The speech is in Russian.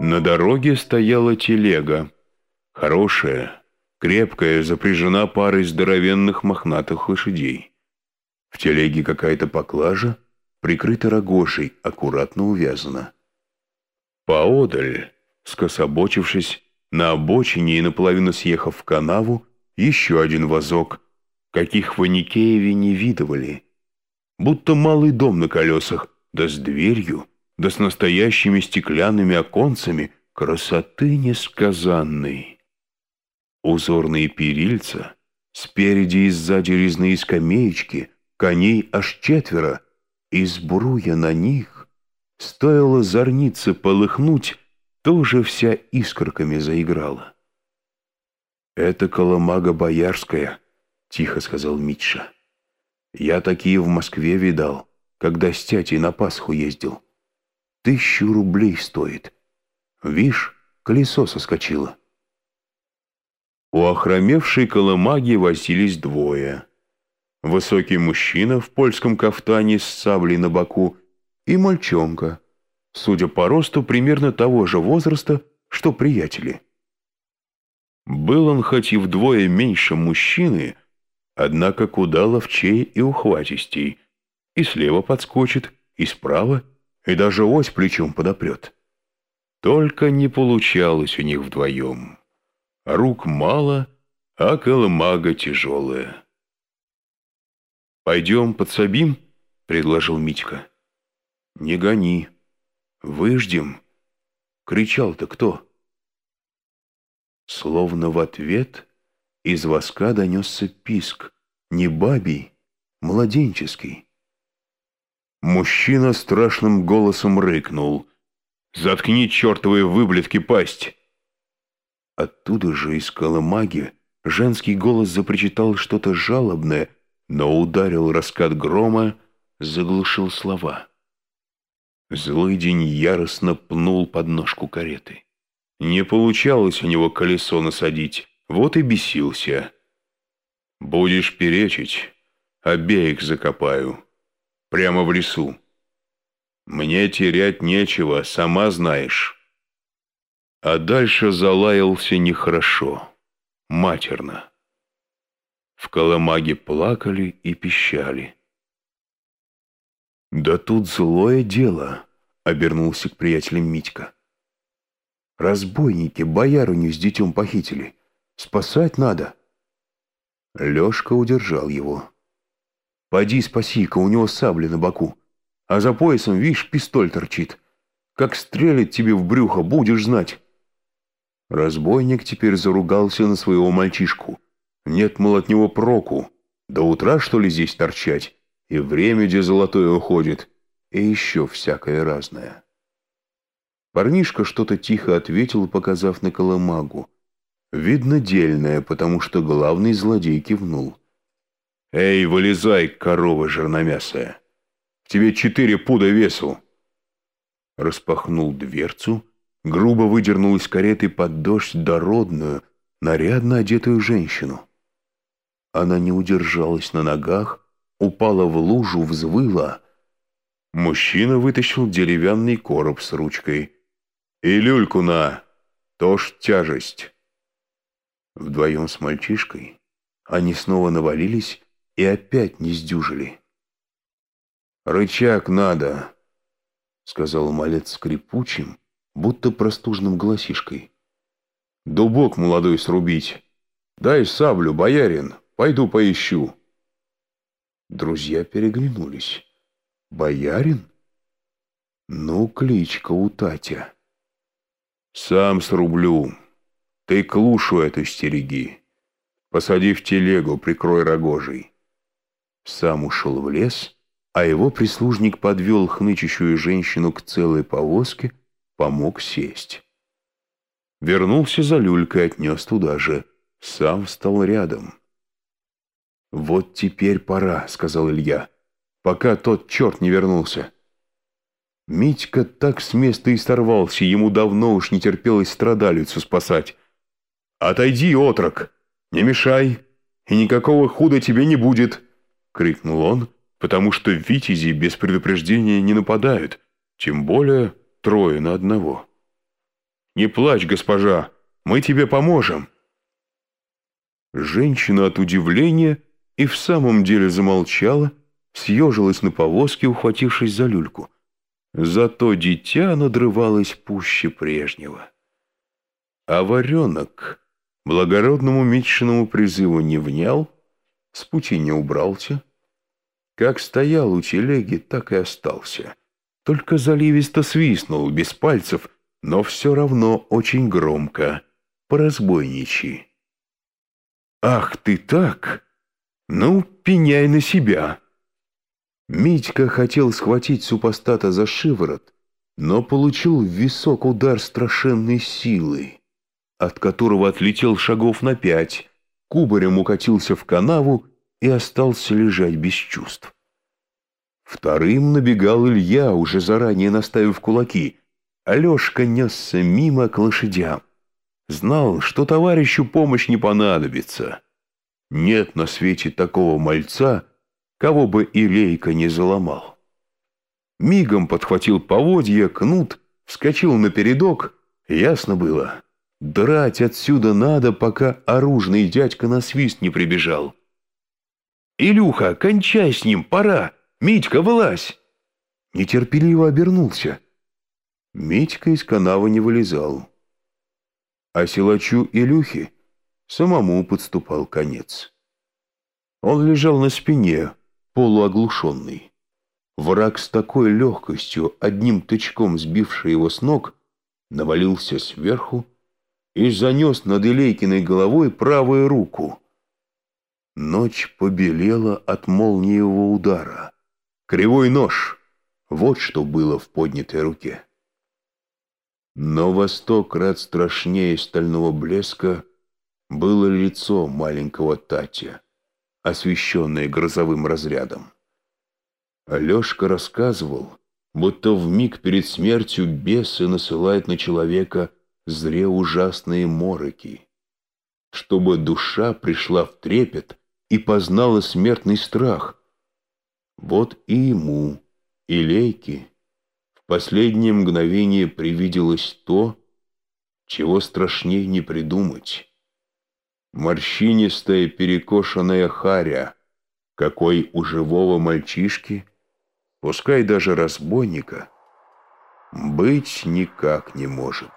На дороге стояла телега. Хорошая, крепкая, запряжена парой здоровенных мохнатых лошадей. В телеге какая-то поклажа, прикрыта рогошей, аккуратно увязана. Поодаль, скособочившись, на обочине и наполовину съехав в канаву, еще один вазок, каких в Аникееве не видывали. Будто малый дом на колесах, да с дверью, да с настоящими стеклянными оконцами, красоты несказанной. Узорные перильца, спереди и сзади резные скамеечки, коней аж четверо, и сбруя на них, стоило зорнице полыхнуть, тоже вся искорками заиграла. «Это коломага боярская», — тихо сказал Митша. «Я такие в Москве видал, когда с тятей на Пасху ездил. Тысячу рублей стоит. Вишь, колесо соскочило». У охромевшей колымаги возились двое. Высокий мужчина в польском кафтане с саблей на боку и мальчонка, судя по росту, примерно того же возраста, что приятели. Был он хоть и вдвое меньше мужчины, однако куда ловчей и ухватистей, и слева подскочит, и справа, и даже ось плечом подопрет. Только не получалось у них вдвоем. Рук мало, а колымага тяжелая. «Пойдем подсобим?» — предложил Митька. «Не гони. Выждем». Кричал-то кто? Словно в ответ из воска донесся писк, не бабий, младенческий. Мужчина страшным голосом рыкнул. «Заткни чертовые выблетки пасть!» Оттуда же из колымаги женский голос запричитал что-то жалобное, но ударил раскат грома, заглушил слова. Злый день яростно пнул подножку кареты. Не получалось у него колесо насадить, вот и бесился. «Будешь перечить, обеих закопаю, прямо в лесу. Мне терять нечего, сама знаешь». А дальше залаялся нехорошо, матерно. В колымаге плакали и пищали. «Да тут злое дело», — обернулся к приятелям Митька. «Разбойники боярыню с детем похитили. Спасать надо». Лешка удержал его. «Поди спаси-ка, у него сабли на боку. А за поясом, видишь, пистоль торчит. Как стрелит тебе в брюхо, будешь знать». Разбойник теперь заругался на своего мальчишку. Нет, мол, от него проку. До утра, что ли, здесь торчать? И время, где золотое уходит. И еще всякое разное. Парнишка что-то тихо ответил, показав на колымагу. Видно, дельное, потому что главный злодей кивнул. «Эй, вылезай, корова жирномясая! В тебе четыре пуда весу!» Распахнул дверцу, грубо выдернул из кареты под дождь дородную, нарядно одетую женщину. Она не удержалась на ногах, упала в лужу, взвыла. Мужчина вытащил деревянный короб с ручкой. «И люльку на! То ж тяжесть!» Вдвоем с мальчишкой они снова навалились и опять не сдюжили. «Рычаг надо!» — сказал малец скрипучим, будто простужным голосишкой. «Дубок молодой срубить! Дай саблю, боярин!» Пойду поищу». Друзья переглянулись. «Боярин? Ну, кличка у Татя». «Сам срублю. Ты клушу эту стереги. Посади в телегу, прикрой рогожей». Сам ушел в лес, а его прислужник подвел хнычущую женщину к целой повозке, помог сесть. Вернулся за люлькой, отнес туда же. Сам встал рядом. «Вот теперь пора», — сказал Илья, — «пока тот черт не вернулся». Митька так с места и сорвался, ему давно уж не терпелось страдалицу спасать. «Отойди, отрок! Не мешай, и никакого худа тебе не будет!» — крикнул он, потому что витязи без предупреждения не нападают, тем более трое на одного. Не плачь, госпожа, мы тебе поможем». Женщина от удивления и в самом деле замолчала, съежилась на повозке, ухватившись за люльку. Зато дитя надрывалось пуще прежнего. А варенок благородному Митчиному призыву не внял, с пути не убрался. Как стоял у телеги, так и остался. Только заливисто свистнул, без пальцев, но все равно очень громко, по-разбойничьи. «Ах ты так! Ну, пеняй на себя!» Митька хотел схватить супостата за шиворот, но получил в висок удар страшенной силы, от которого отлетел шагов на пять, кубарем укатился в канаву и остался лежать без чувств. Вторым набегал Илья, уже заранее наставив кулаки. Алешка несся мимо к лошадям. Знал, что товарищу помощь не понадобится. Нет на свете такого мальца, кого бы Илейка не заломал. Мигом подхватил поводья, кнут, вскочил на передок. Ясно было, драть отсюда надо, пока оружный дядька на свист не прибежал. «Илюха, кончай с ним, пора! Митька, вылазь!» Нетерпеливо обернулся. Митька из канавы не вылезал а силачу Илюхи самому подступал конец. Он лежал на спине, полуоглушенный. Враг с такой легкостью, одним тычком сбивший его с ног, навалился сверху и занес над Илейкиной головой правую руку. Ночь побелела от молниевого удара. Кривой нож — вот что было в поднятой руке. Но во сто крат страшнее стального блеска было лицо маленького Татя, освещенное грозовым разрядом. Алешка рассказывал, будто в миг перед смертью бесы насылают на человека зре ужасные мороки, чтобы душа пришла в трепет и познала смертный страх. Вот и ему, и Лейке, последнее мгновение привиделось то, чего страшней не придумать. Морщинистая перекошенная харя, какой у живого мальчишки, пускай даже разбойника, быть никак не может.